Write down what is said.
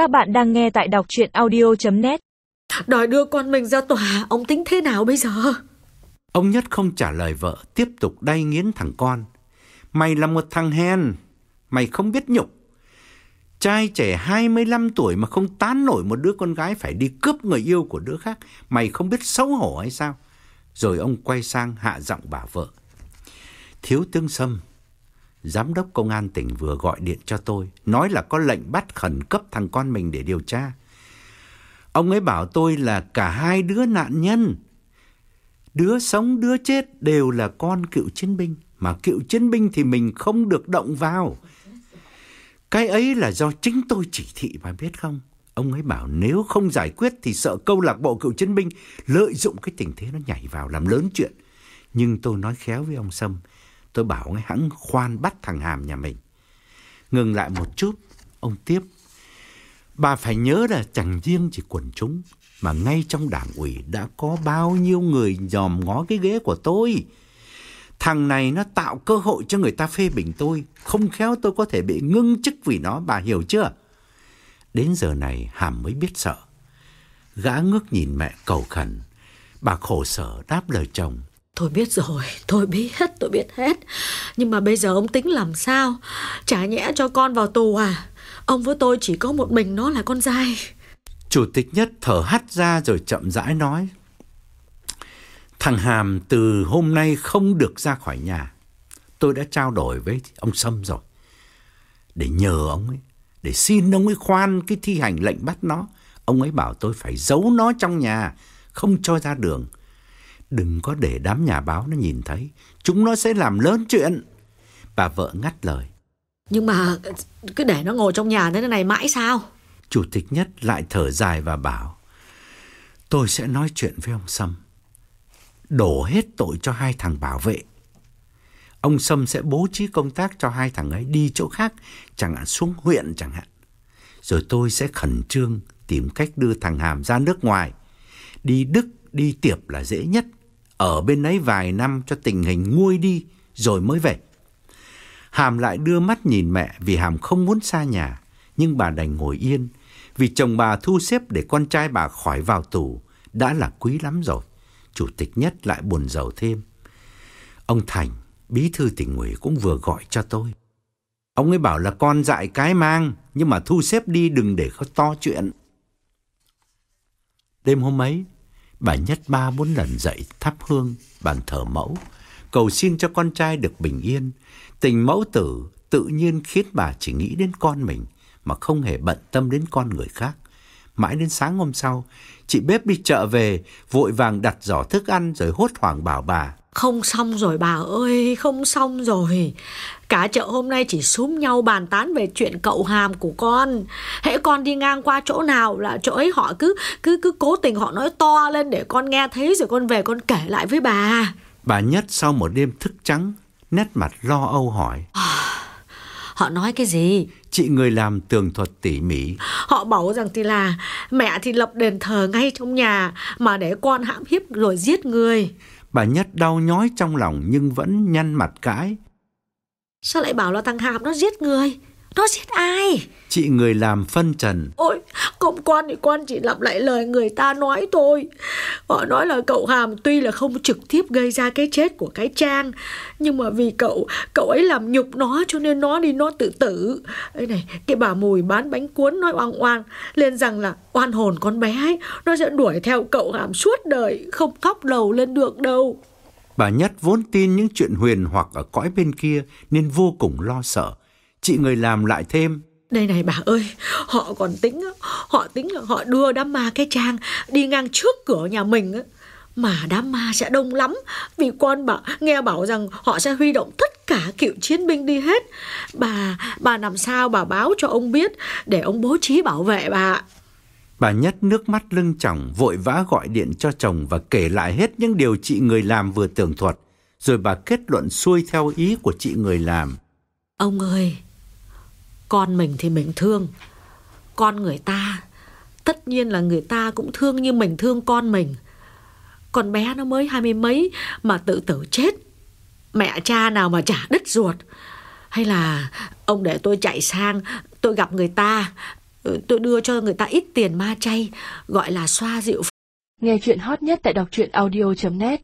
Các bạn đang nghe tại đọc chuyện audio.net Đòi đưa con mình ra tòa, ông tính thế nào bây giờ? Ông Nhất không trả lời vợ, tiếp tục đay nghiến thằng con. Mày là một thằng hèn, mày không biết nhục. Trai trẻ 25 tuổi mà không tán nổi một đứa con gái phải đi cướp người yêu của đứa khác. Mày không biết xấu hổ hay sao? Rồi ông quay sang hạ giọng bảo vợ. Thiếu tướng Sâm, giám đốc công an tỉnh vừa gọi điện cho tôi, nói là có lệnh bắt khẩn cấp thằng con mình để điều tra. Ông ấy bảo tôi là cả hai đứa nạn nhân. Đứa sống đứa chết đều là con cựu chiến binh, mà cựu chiến binh thì mình không được động vào. Cái ấy là do chính tôi chỉ thị mà biết không? Ông ấy bảo nếu không giải quyết thì sợ câu lạc bộ cựu chiến binh lợi dụng cái tình thế nó nhảy vào làm lớn chuyện. Nhưng tôi nói khéo với ông Sâm, tôi bảo ngay hãng khoan bắt thằng Hàm nhà mình. Ngừng lại một chút, ông tiếp. Bà phải nhớ là chẳng riêng chỉ quần chúng, mà ngay trong đảng ủy đã có bao nhiêu người dòm ngó cái ghế của tôi. Thằng này nó tạo cơ hội cho người ta phê bình tôi, không khéo tôi có thể bị ngưng chức vì nó, bà hiểu chưa? Đến giờ này Hàm mới biết sợ. Gã ngước nhìn mẹ cầu khẩn. Bà khổ sở đáp lời chồng. Tôi biết rồi, tôi biết, tôi biết hết. Nhưng mà bây giờ ông tính làm sao? Chả nhẽ cho con vào tù à? Ông với tôi chỉ có một mình nó là con dai. Chủ tịch nhất thở hắt ra rồi chậm rãi nói. Thằng Hàm từ hôm nay không được ra khỏi nhà. Tôi đã trao đổi với ông Sâm rồi. Để nhờ ông ấy, để xin ông ấy khoan cái thi hành lệnh bắt nó. Ông ấy bảo tôi phải giấu nó trong nhà, không cho ra đường. Đừng có để đám nhà báo nó nhìn thấy, chúng nó sẽ làm lớn chuyện. Bà vợ ngắt lời. Nhưng mà cứ để nó ngồi trong nhà thế này mãi sao? Chủ tịch nhất lại thở dài và bảo. Tôi sẽ nói chuyện với ông Sâm. Đổ hết tội cho hai thằng bảo vệ. Ông Sâm sẽ bố trí công tác cho hai thằng ấy đi chỗ khác, chẳng hạn xuống huyện chẳng hạn. Rồi tôi sẽ khẩn trương tìm cách đưa thằng Hàm ra nước ngoài. Đi Đức, đi Tiệp là dễ nhất. Ở bên ấy vài năm cho tình hình nguôi đi, rồi mới về. Hàm lại đưa mắt nhìn mẹ vì Hàm không muốn xa nhà, nhưng bà đành ngồi yên. Vì chồng bà thu xếp để con trai bà khỏi vào tù đã là quý lắm rồi. Chủ tịch nhất lại buồn giàu thêm. Ông Thành, bí thư tỉnh ủy cũng vừa gọi cho tôi. Ông ấy bảo là con dại cái mang, nhưng mà thu xếp đi đừng để có to chuyện. Đêm hôm ấy, bà nhất ba bốn lần dậy thắp hương, bàn thờ mẫu, cầu xin cho con trai được bình yên. Tình mẫu tử tự nhiên khiến bà chỉ nghĩ đến con mình, mà không hề bận tâm đến con người khác. Mãi đến sáng hôm sau, chị bếp đi chợ về, vội vàng đặt giỏ thức ăn rồi hốt hoảng bảo bà. Không xong rồi bà ơi, không xong rồi. Cả chợ hôm nay chỉ súm nhau bàn tán về chuyện cậu hàm của con. Hễ con đi ngang qua chỗ nào là chỗ ấy họ cứ cứ cứ cố tình họ nói to lên để con nghe thấy rồi con về con kể lại với bà. Bà Nhất sau một đêm thức trắng, nét mặt lo âu hỏi. Họ nói cái gì? Chị người làm tường thuật tỉ mỉ. Họ bảo rằng thì là mẹ thì lập đền thờ ngay trong nhà mà để con hãm hiếp rồi giết người. Bà Nhất đau nhói trong lòng nhưng vẫn nhăn mặt cãi. Sao lại bảo là thằng Hàm nó giết người? Nó giết ai? Chị người làm phân trần. Ôi, không quan thì con chỉ lặp lại lời người ta nói thôi. Họ nói là cậu Hàm tuy là không trực tiếp gây ra cái chết của cái Trang, nhưng mà vì cậu, cậu ấy làm nhục nó cho nên nó đi nó tự tử. Ấy này, cái bà mùi bán bánh cuốn nói oan oan, lên rằng là oan hồn con bé ấy, nó sẽ đuổi theo cậu Hàm suốt đời, không thóc đầu lên được đâu. Bà Nhất vốn tin những chuyện huyền hoặc ở cõi bên kia nên vô cùng lo sợ. Chị người làm lại thêm. Đây này bà ơi, họ còn tính, họ tính là họ đưa đám ma cái trang đi ngang trước cửa nhà mình. Mà đám ma sẽ đông lắm Vì con bà nghe bảo rằng Họ sẽ huy động tất cả cựu chiến binh đi hết Bà bà làm sao bà báo cho ông biết Để ông bố trí bảo vệ bà Bà Nhất nước mắt lưng chồng vội vã gọi điện cho chồng và kể lại hết những điều chị người làm vừa tường thuật. Rồi bà kết luận xuôi theo ý của chị người làm. Ông ơi, con mình thì mình thương. Con người ta, tất nhiên là người ta cũng thương như mình thương con mình. Con bé nó mới hai mươi mấy mà tự tử chết. Mẹ cha nào mà chả đứt ruột. Hay là ông để tôi chạy sang, tôi gặp người ta, ừ, tôi đưa cho người ta ít tiền ma chay gọi là xoa dịu Nghe chuyện hot nhất tại đọc truyện audio.net